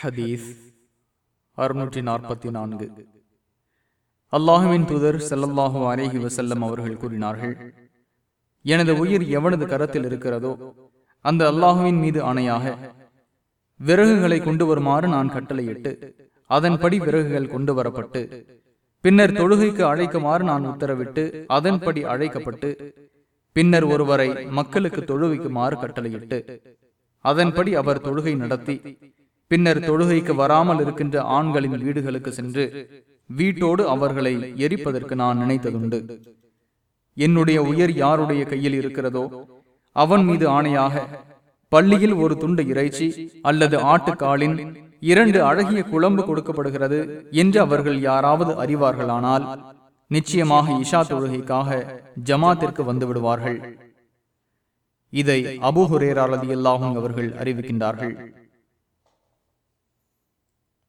ஹதீஸ் அறுநூற்றி நாற்பத்தி நான்கு அல்லாஹுவின் தூதர் செல்லல்லாஹு அலேஹி வசல்லம் அவர்கள் கூறினார்கள் எனது உயிர் எவனது கரத்தில் இருக்கிறதோ அந்த அல்லாஹுவின் மீது அணையாக விறகுகளை கொண்டு வருமாறு நான் கட்டளையிட்டு அதன்படி விறகுகள் கொண்டு வரப்பட்டு பின்னர் தொழுகைக்கு அழைக்குமாறு நான் உத்தரவிட்டு அதன்படி அழைக்கப்பட்டு பின்னர் ஒருவரை மக்களுக்கு தொழுவிக்குமாறு கட்டளையிட்டு அதன்படி அவர் தொழுகை நடத்தி பின்னர் தொழுகைக்கு வராமல் இருக்கின்ற ஆண்களின் வீடுகளுக்கு சென்று வீட்டோடு அவர்களை எரிப்பதற்கு நான் நினைத்ததுண்டு. என்னுடைய உயர் யாருடைய கையில் இருக்கிறதோ அவன் மீது ஆணையாக பள்ளியில் ஒரு துண்டு இறைச்சி அல்லது ஆட்டுக்காலின் இரண்டு அழகிய குழம்பு கொடுக்கப்படுகிறது என்று அவர்கள் யாராவது அறிவார்களானால் நிச்சயமாக இஷா தொழுகைக்காக ஜமாத்திற்கு வந்து விடுவார்கள். இதை அபு ஹுரேரா அவர்கள் அறிவிக்கின்றார்கள்.